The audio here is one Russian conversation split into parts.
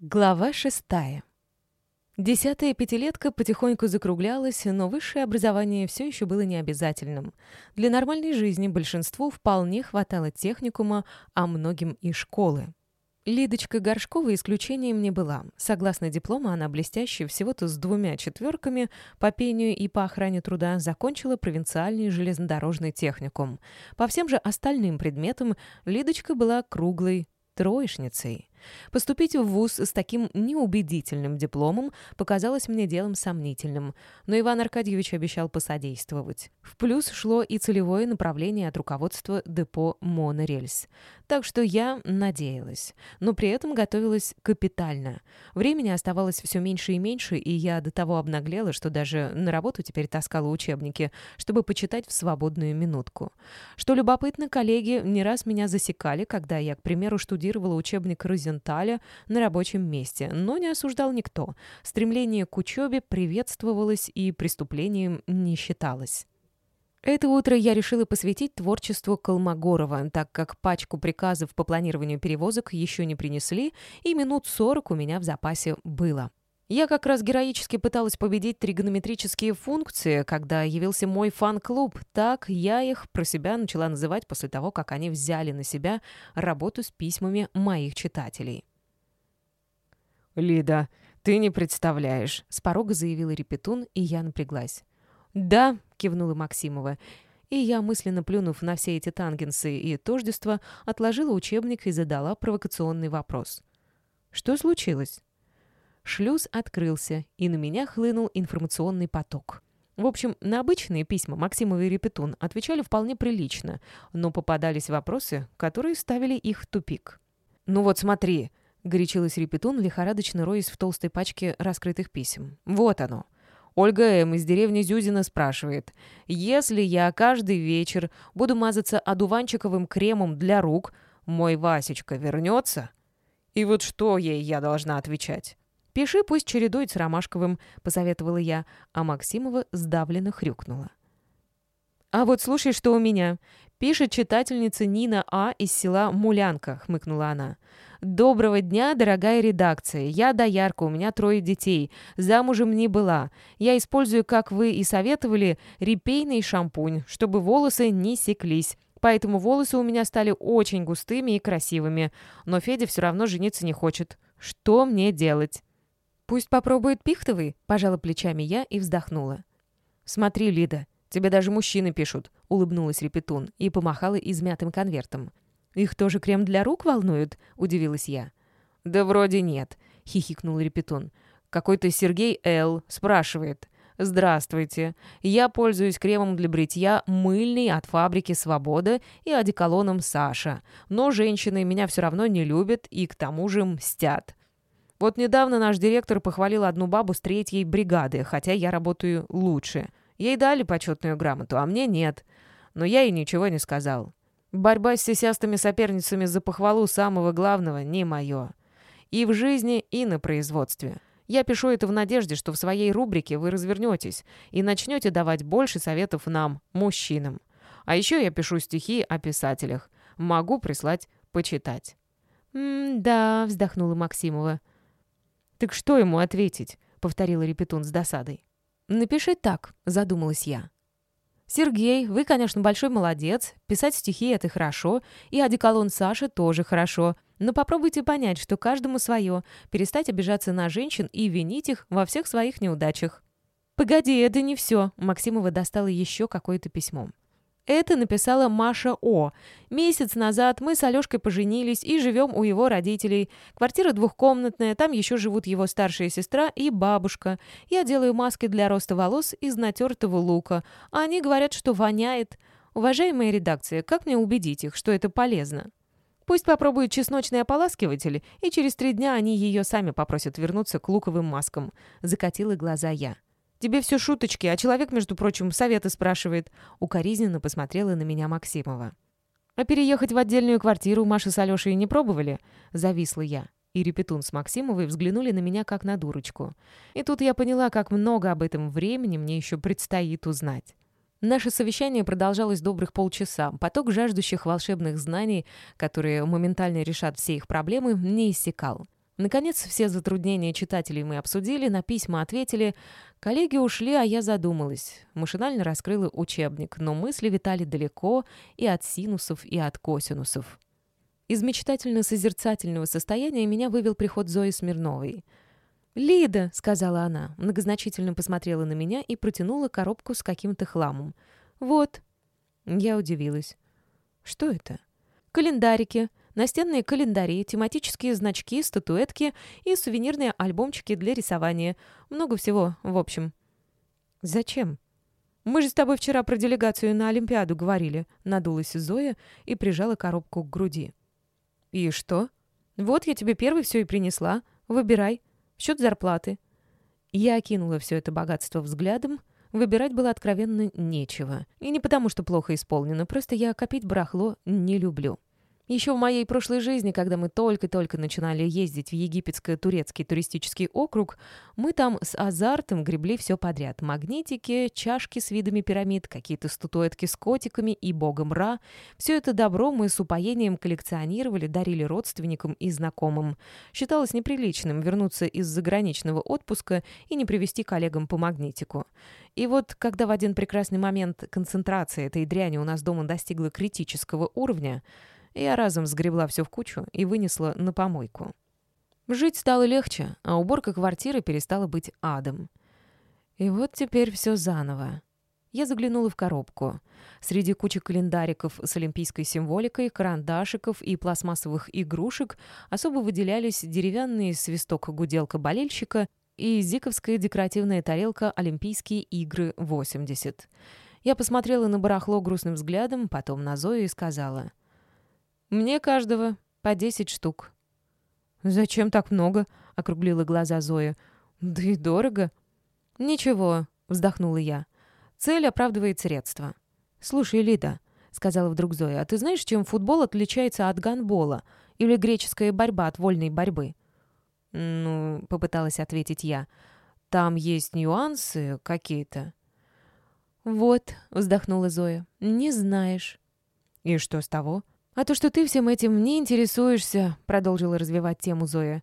Глава шестая. Десятая пятилетка потихоньку закруглялась, но высшее образование все еще было необязательным. Для нормальной жизни большинству вполне хватало техникума, а многим и школы. Лидочка Горшкова исключением не была. Согласно диплому, она блестяще всего-то с двумя четверками по пению и по охране труда закончила провинциальный железнодорожный техникум. По всем же остальным предметам Лидочка была круглой троечницей. Поступить в ВУЗ с таким неубедительным дипломом показалось мне делом сомнительным, но Иван Аркадьевич обещал посодействовать. В плюс шло и целевое направление от руководства депо «Монорельс». Так что я надеялась, но при этом готовилась капитально. Времени оставалось все меньше и меньше, и я до того обнаглела, что даже на работу теперь таскала учебники, чтобы почитать в свободную минутку. Что любопытно, коллеги не раз меня засекали, когда я, к примеру, штудировала учебник «Розен Розенталя на рабочем месте, но не осуждал никто. Стремление к учебе приветствовалось и преступлением не считалось. Это утро я решила посвятить творчеству Колмогорова, так как пачку приказов по планированию перевозок еще не принесли, и минут сорок у меня в запасе было. Я как раз героически пыталась победить тригонометрические функции, когда явился мой фан-клуб. Так я их про себя начала называть после того, как они взяли на себя работу с письмами моих читателей. «Лида, ты не представляешь», — с порога заявила Репетун, и я напряглась. «Да», — кивнула Максимова, и я, мысленно плюнув на все эти тангенсы и тождества, отложила учебник и задала провокационный вопрос. «Что случилось?» Шлюз открылся, и на меня хлынул информационный поток. В общем, на обычные письма Максимова и Репетун отвечали вполне прилично, но попадались вопросы, которые ставили их в тупик. «Ну вот смотри», — горячилась Репетун, лихорадочно роясь в толстой пачке раскрытых писем. «Вот оно». Ольга М. из деревни Зюзина спрашивает, «Если я каждый вечер буду мазаться одуванчиковым кремом для рук, мой Васечка вернется?» И вот что ей я должна отвечать? «Пиши, пусть чередует с Ромашковым», — посоветовала я, а Максимова сдавленно хрюкнула. «А вот слушай, что у меня. Пишет читательница Нина А. из села Мулянка», — хмыкнула она. «Доброго дня, дорогая редакция. Я доярка, у меня трое детей. Замужем не была. Я использую, как вы и советовали, репейный шампунь, чтобы волосы не секлись. Поэтому волосы у меня стали очень густыми и красивыми. Но Федя все равно жениться не хочет. Что мне делать?» «Пусть попробует пихтовый», — пожала плечами я и вздохнула. «Смотри, Лида, тебе даже мужчины пишут», — улыбнулась Репетун и помахала измятым конвертом. «Их тоже крем для рук волнует?» — удивилась я. «Да вроде нет», — хихикнул Репетун. «Какой-то Сергей Л. спрашивает». «Здравствуйте. Я пользуюсь кремом для бритья мыльный от фабрики «Свобода» и одеколоном «Саша». Но женщины меня все равно не любят и к тому же мстят. Вот недавно наш директор похвалил одну бабу с третьей бригады, хотя я работаю лучше. Ей дали почетную грамоту, а мне нет. Но я ей ничего не сказал. Борьба с сисястыми соперницами за похвалу самого главного не мое. И в жизни, и на производстве. Я пишу это в надежде, что в своей рубрике вы развернетесь и начнете давать больше советов нам, мужчинам. А еще я пишу стихи о писателях. Могу прислать почитать. «М-да», — вздохнула Максимова. «Так что ему ответить?» — повторила Репетун с досадой. «Напиши так», — задумалась я. «Сергей, вы, конечно, большой молодец. Писать стихи — это хорошо. И одеколон Саши тоже хорошо. Но попробуйте понять, что каждому свое. Перестать обижаться на женщин и винить их во всех своих неудачах». «Погоди, это не все», — Максимова достала еще какое-то письмо. Это написала Маша О. Месяц назад мы с Алешкой поженились и живем у его родителей. Квартира двухкомнатная, там еще живут его старшая сестра и бабушка. Я делаю маски для роста волос из натертого лука. А они говорят, что воняет. Уважаемая редакция, как мне убедить их, что это полезно? Пусть попробуют чесночный ополаскиватель, и через три дня они ее сами попросят вернуться к луковым маскам. Закатила глаза я. Тебе все шуточки, а человек, между прочим, советы спрашивает». Укоризненно посмотрела на меня Максимова. «А переехать в отдельную квартиру Маша с Алешей не пробовали?» Зависла я. И Репетун с Максимовой взглянули на меня как на дурочку. И тут я поняла, как много об этом времени мне еще предстоит узнать. Наше совещание продолжалось добрых полчаса. Поток жаждущих волшебных знаний, которые моментально решат все их проблемы, не иссякал. Наконец, все затруднения читателей мы обсудили, на письма ответили. Коллеги ушли, а я задумалась. Машинально раскрыла учебник, но мысли витали далеко и от синусов, и от косинусов. Из мечтательно-созерцательного состояния меня вывел приход Зои Смирновой. «Лида», — сказала она, многозначительно посмотрела на меня и протянула коробку с каким-то хламом. «Вот». Я удивилась. «Что это?» «Календарики», настенные календари, тематические значки, статуэтки и сувенирные альбомчики для рисования. Много всего, в общем. «Зачем?» «Мы же с тобой вчера про делегацию на Олимпиаду говорили», — надулась Зоя и прижала коробку к груди. «И что?» «Вот я тебе первый все и принесла. Выбирай. счет зарплаты». Я окинула все это богатство взглядом. Выбирать было откровенно нечего. И не потому, что плохо исполнено, просто я копить барахло не люблю. Еще в моей прошлой жизни, когда мы только-только начинали ездить в египетско-турецкий туристический округ, мы там с азартом гребли все подряд. Магнитики, чашки с видами пирамид, какие-то статуэтки с котиками и богом Ра. Все это добро мы с упоением коллекционировали, дарили родственникам и знакомым. Считалось неприличным вернуться из заграничного отпуска и не привезти коллегам по магнитику. И вот, когда в один прекрасный момент концентрация этой дряни у нас дома достигла критического уровня, я разом сгребла все в кучу и вынесла на помойку. Жить стало легче, а уборка квартиры перестала быть адом. И вот теперь все заново. Я заглянула в коробку. Среди кучи календариков с олимпийской символикой, карандашиков и пластмассовых игрушек особо выделялись деревянный свисток-гуделка болельщика и зиковская декоративная тарелка «Олимпийские игры 80». Я посмотрела на барахло грустным взглядом, потом на Зою и сказала — «Мне каждого по десять штук». «Зачем так много?» — округлила глаза Зоя. «Да и дорого». «Ничего», — вздохнула я. «Цель оправдывает средства». «Слушай, Лида», — сказала вдруг Зоя, «а ты знаешь, чем футбол отличается от гандбола? Или греческая борьба от вольной борьбы?» «Ну», — попыталась ответить я, — «там есть нюансы какие-то». «Вот», — вздохнула Зоя, — «не знаешь». «И что с того?» «А то, что ты всем этим не интересуешься», — продолжила развивать тему Зоя.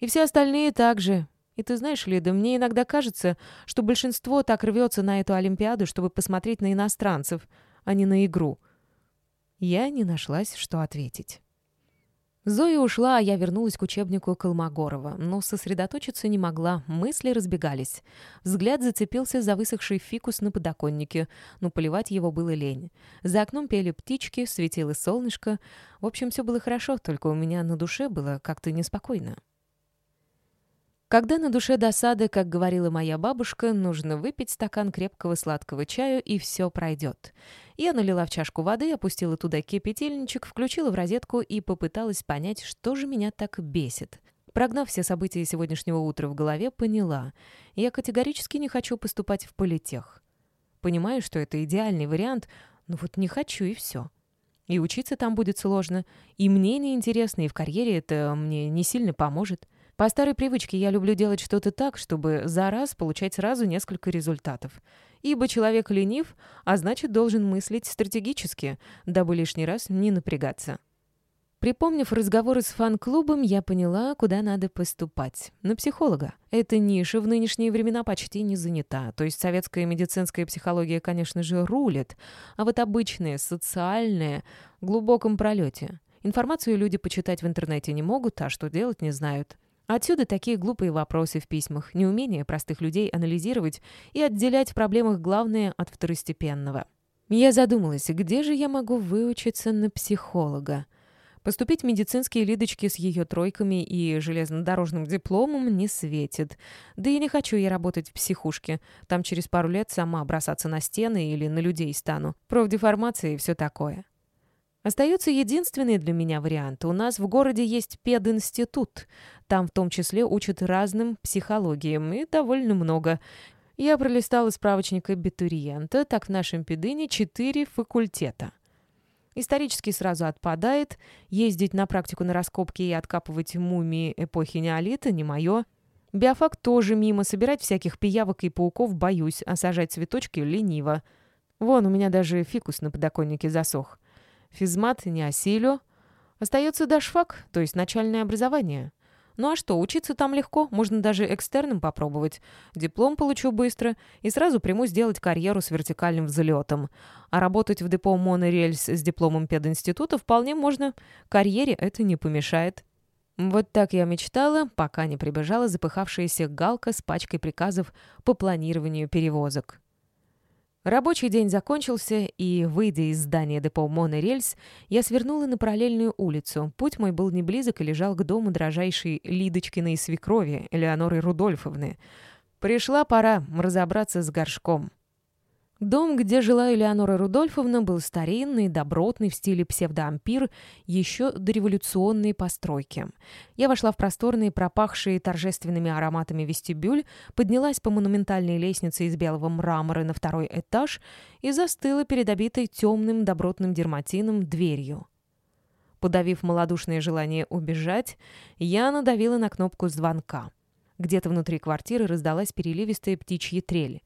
«И все остальные также. И ты знаешь, Лида, мне иногда кажется, что большинство так рвется на эту Олимпиаду, чтобы посмотреть на иностранцев, а не на игру». Я не нашлась, что ответить. Зоя ушла, а я вернулась к учебнику Колмогорова, но сосредоточиться не могла, мысли разбегались. Взгляд зацепился за высохший фикус на подоконнике, но поливать его было лень. За окном пели птички, светило солнышко. В общем, все было хорошо, только у меня на душе было как-то неспокойно. Когда на душе досада, как говорила моя бабушка, нужно выпить стакан крепкого сладкого чаю, и все пройдет. Я налила в чашку воды, опустила туда кипятильничек, включила в розетку и попыталась понять, что же меня так бесит. Прогнав все события сегодняшнего утра в голове, поняла. Я категорически не хочу поступать в политех. Понимаю, что это идеальный вариант, но вот не хочу и все. И учиться там будет сложно, и мне неинтересно, и в карьере это мне не сильно поможет. По старой привычке я люблю делать что-то так, чтобы за раз получать сразу несколько результатов. Ибо человек ленив, а значит должен мыслить стратегически, дабы лишний раз не напрягаться. Припомнив разговоры с фан-клубом, я поняла, куда надо поступать. На психолога. Эта ниша в нынешние времена почти не занята. То есть советская медицинская психология, конечно же, рулит. А вот обычная, социальная, в глубоком пролете. Информацию люди почитать в интернете не могут, а что делать не знают. Отсюда такие глупые вопросы в письмах, неумение простых людей анализировать и отделять в проблемах главное от второстепенного. Я задумалась, где же я могу выучиться на психолога? Поступить в медицинские лидочки с ее тройками и железнодорожным дипломом не светит. Да и не хочу я работать в психушке. Там через пару лет сама бросаться на стены или на людей стану. Профдеформация и все такое. Остается единственный для меня вариант. У нас в городе есть пединститут. Там в том числе учат разным психологиям, и довольно много. Я пролистала справочник абитуриента, так в нашем педыне четыре факультета. Исторически сразу отпадает. Ездить на практику на раскопки и откапывать мумии эпохи неолита не мое. Биофак тоже мимо. Собирать всяких пиявок и пауков боюсь, а сажать цветочки лениво. Вон, у меня даже фикус на подоконнике засох. Физмат не осилю. Остается дашфак, то есть начальное образование. Ну а что, учиться там легко, можно даже экстерном попробовать. Диплом получу быстро и сразу приму сделать карьеру с вертикальным взлетом. А работать в депо монорельс с дипломом пединститута вполне можно. Карьере это не помешает. Вот так я мечтала, пока не прибежала запыхавшаяся галка с пачкой приказов по планированию перевозок. Рабочий день закончился, и, выйдя из здания депо «Монорельс», я свернула на параллельную улицу. Путь мой был не близок и лежал к дому дрожайшей Лидочкиной свекрови, Элеоноры Рудольфовны. Пришла пора разобраться с горшком. Дом, где жила Элеонора Рудольфовна, был старинный, добротный, в стиле псевдоампир, еще дореволюционные постройки. Я вошла в просторный, пропахший торжественными ароматами вестибюль, поднялась по монументальной лестнице из белого мрамора на второй этаж и застыла перед обитой темным добротным дерматином дверью. Подавив малодушное желание убежать, я надавила на кнопку звонка. Где-то внутри квартиры раздалась переливистая птичья трель.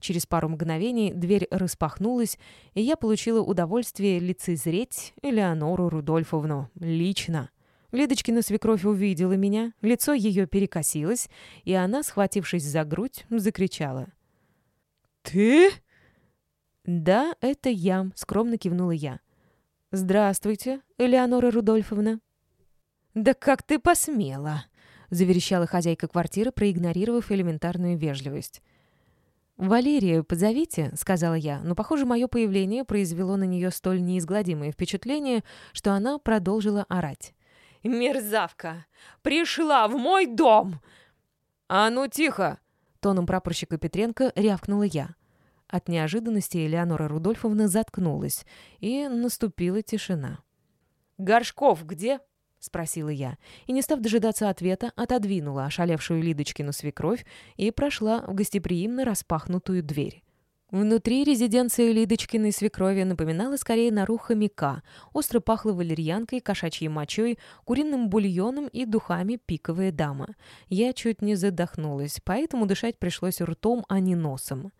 Через пару мгновений дверь распахнулась, и я получила удовольствие лицезреть Элеонору Рудольфовну лично. Лидочкина свекровь увидела меня, лицо ее перекосилось, и она, схватившись за грудь, закричала. «Ты?» «Да, это я», — скромно кивнула я. «Здравствуйте, Элеонора Рудольфовна». «Да как ты посмела!» — заверещала хозяйка квартиры, проигнорировав элементарную вежливость. «Валерию позовите», — сказала я, но, похоже, мое появление произвело на нее столь неизгладимое впечатление, что она продолжила орать. «Мерзавка! Пришла в мой дом!» «А ну тихо!» — тоном прапорщика Петренко рявкнула я. От неожиданности Элеонора Рудольфовна заткнулась, и наступила тишина. «Горшков где?» — спросила я, и, не став дожидаться ответа, отодвинула ошалевшую Лидочкину свекровь и прошла в гостеприимно распахнутую дверь. Внутри резиденции Лидочкиной свекрови напоминала скорее нору хомяка, остро пахло валерьянкой, кошачьей мочой, куриным бульоном и духами пиковая дама. Я чуть не задохнулась, поэтому дышать пришлось ртом, а не носом.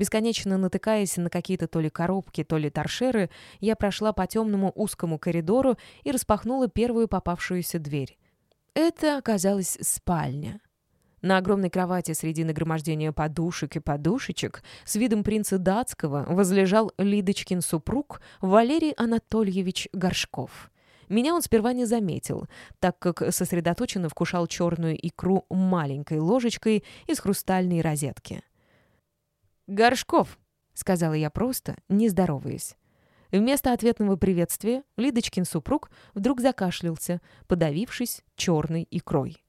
Бесконечно натыкаясь на какие-то то ли коробки, то ли торшеры, я прошла по темному узкому коридору и распахнула первую попавшуюся дверь. Это оказалась спальня. На огромной кровати среди нагромождения подушек и подушечек с видом принца датского возлежал Лидочкин супруг Валерий Анатольевич Горшков. Меня он сперва не заметил, так как сосредоточенно вкушал черную икру маленькой ложечкой из хрустальной розетки. «Горшков», — сказала я просто, не здороваясь. Вместо ответного приветствия Лидочкин супруг вдруг закашлялся, подавившись черной икрой.